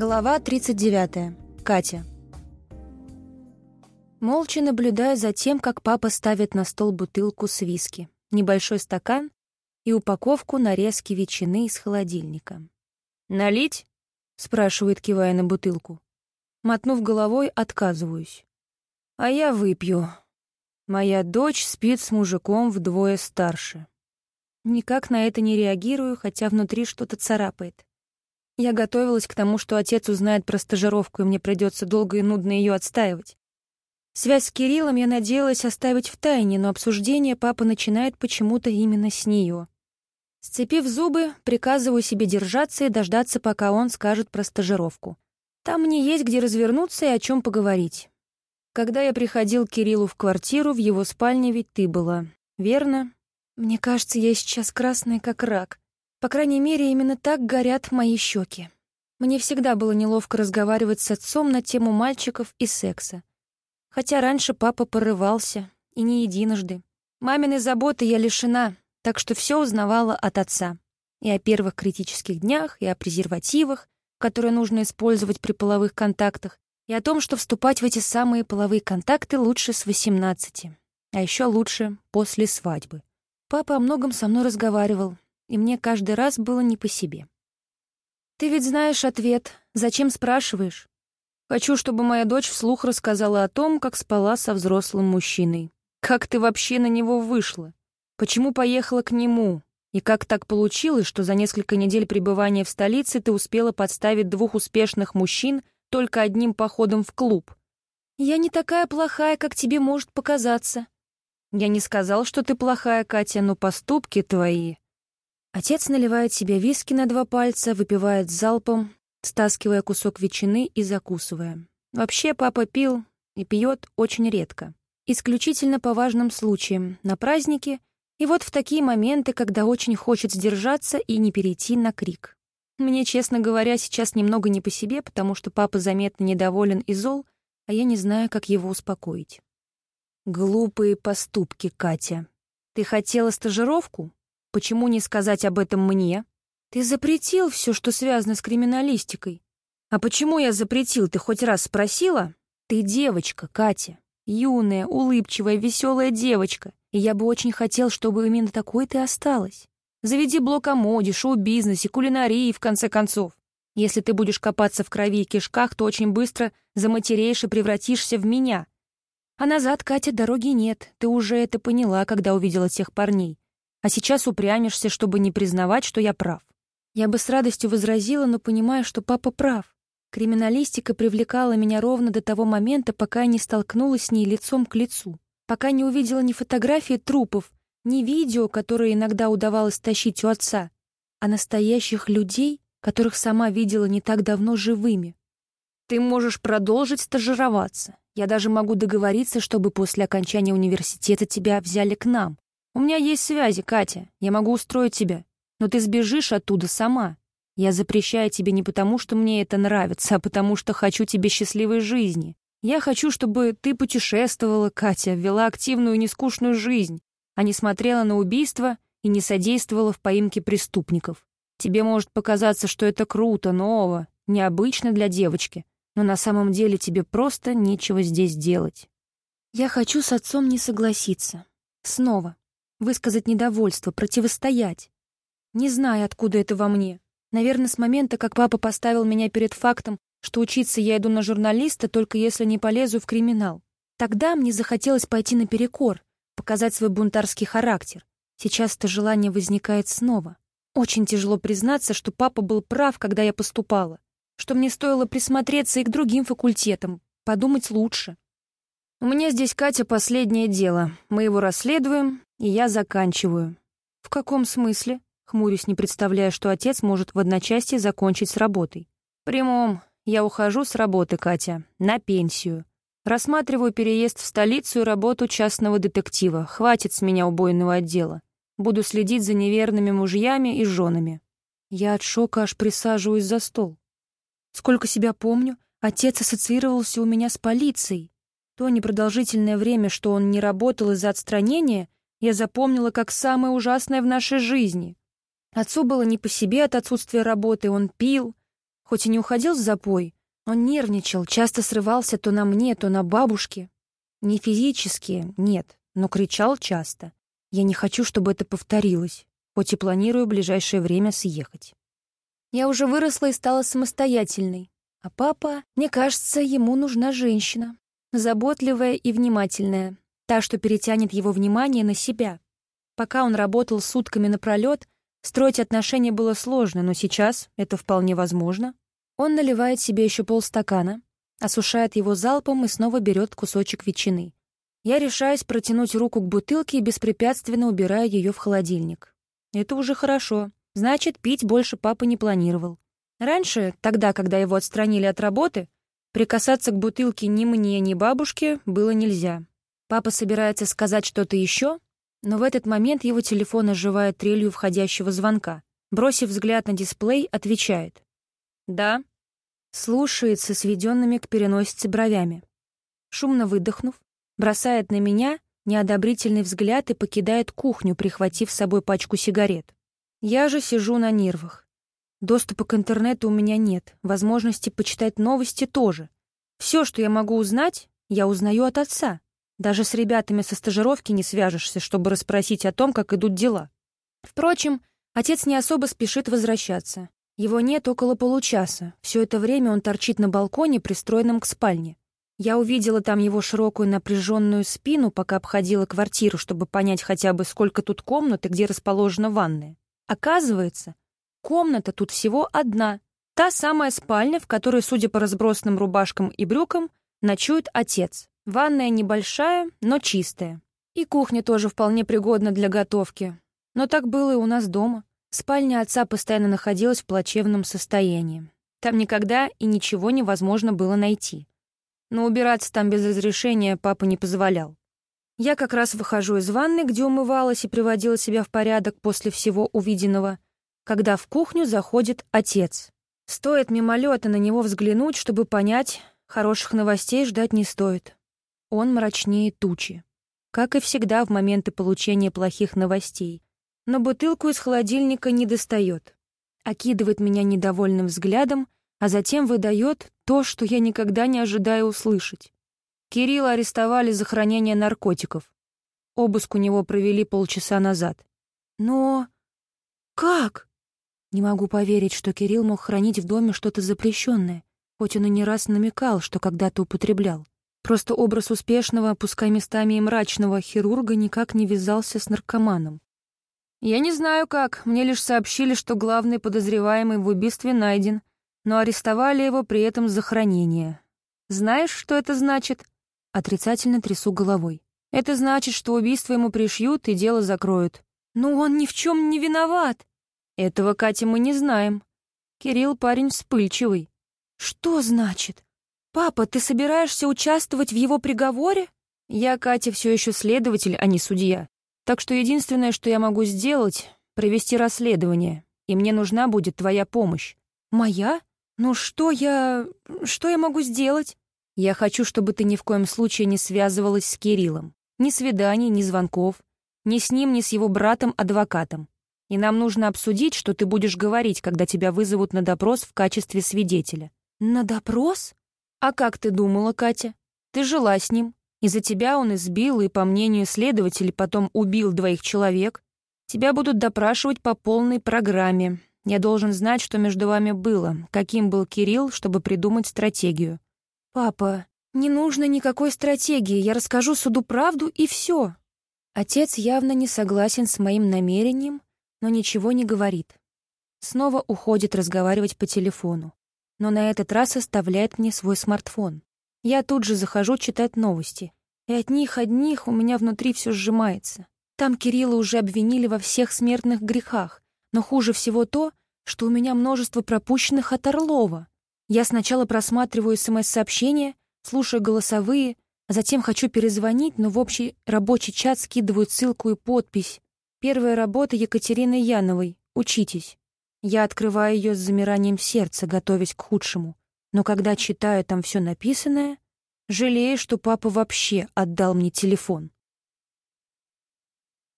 Глава 39. Катя. Молча наблюдаю за тем, как папа ставит на стол бутылку с виски, небольшой стакан и упаковку нарезки ветчины из холодильника. «Налить?» — спрашивает, кивая на бутылку. Мотнув головой, отказываюсь. «А я выпью. Моя дочь спит с мужиком вдвое старше». Никак на это не реагирую, хотя внутри что-то царапает. Я готовилась к тому, что отец узнает про стажировку, и мне придется долго и нудно ее отстаивать. Связь с Кириллом я надеялась оставить в тайне, но обсуждение папа начинает почему-то именно с нее. Сцепив зубы, приказываю себе держаться и дождаться, пока он скажет про стажировку. Там мне есть где развернуться и о чем поговорить. Когда я приходил к Кириллу в квартиру, в его спальне ведь ты была. Верно? Мне кажется, я сейчас красная, как рак. По крайней мере, именно так горят мои щеки. Мне всегда было неловко разговаривать с отцом на тему мальчиков и секса. Хотя раньше папа порывался, и не единожды. Маминой заботы я лишена, так что все узнавала от отца. И о первых критических днях, и о презервативах, которые нужно использовать при половых контактах, и о том, что вступать в эти самые половые контакты лучше с 18, а еще лучше после свадьбы. Папа о многом со мной разговаривал, и мне каждый раз было не по себе. «Ты ведь знаешь ответ. Зачем спрашиваешь?» «Хочу, чтобы моя дочь вслух рассказала о том, как спала со взрослым мужчиной. Как ты вообще на него вышла? Почему поехала к нему? И как так получилось, что за несколько недель пребывания в столице ты успела подставить двух успешных мужчин только одним походом в клуб? Я не такая плохая, как тебе может показаться. Я не сказал, что ты плохая, Катя, но поступки твои Отец наливает себе виски на два пальца, выпивает залпом, стаскивая кусок ветчины и закусывая. Вообще папа пил и пьет очень редко. Исключительно по важным случаям, на праздники и вот в такие моменты, когда очень хочет сдержаться и не перейти на крик. Мне, честно говоря, сейчас немного не по себе, потому что папа заметно недоволен и зол, а я не знаю, как его успокоить. Глупые поступки, Катя. Ты хотела стажировку? Почему не сказать об этом мне? Ты запретил все, что связано с криминалистикой. А почему я запретил, ты хоть раз спросила? Ты девочка, Катя. Юная, улыбчивая, веселая девочка. И я бы очень хотел, чтобы именно такой ты осталась. Заведи блок о моде, шоу-бизнесе, кулинарии, в конце концов. Если ты будешь копаться в крови и кишках, то очень быстро заматереешь и превратишься в меня. А назад, Катя, дороги нет. Ты уже это поняла, когда увидела тех парней а сейчас упрямишься, чтобы не признавать, что я прав. Я бы с радостью возразила, но понимаю, что папа прав. Криминалистика привлекала меня ровно до того момента, пока я не столкнулась с ней лицом к лицу, пока не увидела ни фотографии трупов, ни видео, которые иногда удавалось тащить у отца, а настоящих людей, которых сама видела не так давно живыми. Ты можешь продолжить стажироваться. Я даже могу договориться, чтобы после окончания университета тебя взяли к нам. У меня есть связи, Катя. Я могу устроить тебя. Но ты сбежишь оттуда сама. Я запрещаю тебе не потому, что мне это нравится, а потому что хочу тебе счастливой жизни. Я хочу, чтобы ты путешествовала, Катя, вела активную и нескучную жизнь, а не смотрела на убийства и не содействовала в поимке преступников. Тебе может показаться, что это круто, ново, необычно для девочки, но на самом деле тебе просто нечего здесь делать. Я хочу с отцом не согласиться. Снова высказать недовольство, противостоять. Не знаю, откуда это во мне. Наверное, с момента, как папа поставил меня перед фактом, что учиться я иду на журналиста, только если не полезу в криминал. Тогда мне захотелось пойти наперекор, показать свой бунтарский характер. Сейчас это желание возникает снова. Очень тяжело признаться, что папа был прав, когда я поступала, что мне стоило присмотреться и к другим факультетам, подумать лучше. У меня здесь, Катя, последнее дело. Мы его расследуем, и я заканчиваю. В каком смысле? Хмурюсь, не представляя, что отец может в одночасье закончить с работой. Прямом. Я ухожу с работы, Катя, на пенсию. Рассматриваю переезд в столицу и работу частного детектива. Хватит с меня убойного отдела. Буду следить за неверными мужьями и женами. Я от шока аж присаживаюсь за стол. Сколько себя помню, отец ассоциировался у меня с полицией. То непродолжительное время, что он не работал из-за отстранения, я запомнила как самое ужасное в нашей жизни. Отцу было не по себе от отсутствия работы, он пил, Хоть и не уходил в запой, он нервничал, часто срывался то на мне, то на бабушке. Не физически, нет, но кричал часто. Я не хочу, чтобы это повторилось, хоть и планирую в ближайшее время съехать. Я уже выросла и стала самостоятельной. А папа, мне кажется, ему нужна женщина. Заботливая и внимательная. Та, что перетянет его внимание на себя. Пока он работал сутками напролет, строить отношения было сложно, но сейчас это вполне возможно. Он наливает себе еще полстакана, осушает его залпом и снова берет кусочек ветчины. Я решаюсь протянуть руку к бутылке и беспрепятственно убираю ее в холодильник. Это уже хорошо. Значит, пить больше папа не планировал. Раньше, тогда, когда его отстранили от работы, прикасаться к бутылке ни мне, ни бабушке было нельзя. Папа собирается сказать что-то еще, но в этот момент его телефон оживает трелью входящего звонка. Бросив взгляд на дисплей, отвечает. «Да». Слушает со сведенными к переносице бровями. Шумно выдохнув, бросает на меня неодобрительный взгляд и покидает кухню, прихватив с собой пачку сигарет. Я же сижу на нервах. Доступа к интернету у меня нет, возможности почитать новости тоже. Все, что я могу узнать, я узнаю от отца. Даже с ребятами со стажировки не свяжешься, чтобы расспросить о том, как идут дела. Впрочем, отец не особо спешит возвращаться. Его нет около получаса. Все это время он торчит на балконе, пристроенном к спальне. Я увидела там его широкую напряженную спину, пока обходила квартиру, чтобы понять хотя бы, сколько тут комнат и где расположена ванная. Оказывается, комната тут всего одна. Та самая спальня, в которой, судя по разбросанным рубашкам и брюкам, ночует отец. Ванная небольшая, но чистая. И кухня тоже вполне пригодна для готовки. Но так было и у нас дома. Спальня отца постоянно находилась в плачевном состоянии. Там никогда и ничего невозможно было найти. Но убираться там без разрешения папа не позволял. Я как раз выхожу из ванны, где умывалась и приводила себя в порядок после всего увиденного, когда в кухню заходит отец. Стоит мимолета на него взглянуть, чтобы понять, хороших новостей ждать не стоит. Он мрачнее тучи. Как и всегда в моменты получения плохих новостей но бутылку из холодильника не достает. Окидывает меня недовольным взглядом, а затем выдает то, что я никогда не ожидаю услышать. Кирилла арестовали за хранение наркотиков. Обыск у него провели полчаса назад. Но... как? Не могу поверить, что Кирилл мог хранить в доме что-то запрещенное, хоть он и не раз намекал, что когда-то употреблял. Просто образ успешного, пускай местами и мрачного, хирурга никак не вязался с наркоманом. «Я не знаю как, мне лишь сообщили, что главный подозреваемый в убийстве найден, но арестовали его при этом за хранение. Знаешь, что это значит?» Отрицательно трясу головой. «Это значит, что убийство ему пришьют и дело закроют». «Но он ни в чем не виноват!» «Этого, Катя, мы не знаем. Кирилл парень вспыльчивый». «Что значит? Папа, ты собираешься участвовать в его приговоре?» «Я, Катя, все еще следователь, а не судья. Так что единственное, что я могу сделать, провести расследование, и мне нужна будет твоя помощь. Моя? Ну что я... что я могу сделать? Я хочу, чтобы ты ни в коем случае не связывалась с Кириллом. Ни свиданий, ни звонков. Ни с ним, ни с его братом-адвокатом. И нам нужно обсудить, что ты будешь говорить, когда тебя вызовут на допрос в качестве свидетеля. На допрос? А как ты думала, Катя? Ты жила с ним, из-за тебя он избил и, по мнению следователей, потом убил двоих человек. Тебя будут допрашивать по полной программе. Я должен знать, что между вами было, каким был Кирилл, чтобы придумать стратегию. Папа, не нужно никакой стратегии, я расскажу суду правду и все. Отец явно не согласен с моим намерением, но ничего не говорит. Снова уходит разговаривать по телефону, но на этот раз оставляет мне свой смартфон. Я тут же захожу читать новости, и от них одних у меня внутри все сжимается. Там Кирилла уже обвинили во всех смертных грехах, но хуже всего то, что у меня множество пропущенных от Орлова. Я сначала просматриваю СМС-сообщения, слушаю голосовые, а затем хочу перезвонить, но в общий рабочий чат скидываю ссылку и подпись. Первая работа Екатерины Яновой. Учитесь. Я открываю ее с замиранием сердца, готовясь к худшему но когда читаю там все написанное, жалею, что папа вообще отдал мне телефон.